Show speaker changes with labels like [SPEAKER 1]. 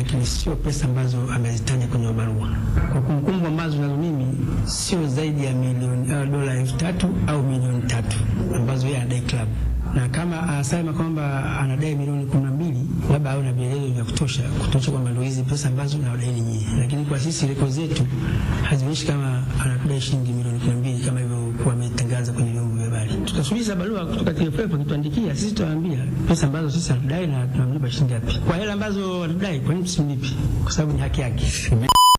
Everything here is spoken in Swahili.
[SPEAKER 1] lakini sio pesa ambazo amezitaja kwenye barua. Kwa kumbukumbu ambazo nazo mimi, sio zaidi ya milioni uh, dola elfu tatu au milioni tatu ambazo yeye anadai klabu na kama anasema kwamba anadai milioni kumi na mbili labda au na vielezo vya kutosha kutosha kwamba ndio hizi pesa ambazo nawadai nyinyi, lakini kwa sisi rekodi zetu hazionyeshi kama anadai shilingi milioni kumi na mbili kama hivyo wametangaza kwenye habari. Tutasubiri barua kutoka TFF wakituandikia sisi, tutawaambia pesa ambazo sisi hatudai na tunamlipa shilingi ngapi. Kwa hela ambazo hatudai, kwa nini tusimlipi? Kwa sababu ni haki yake.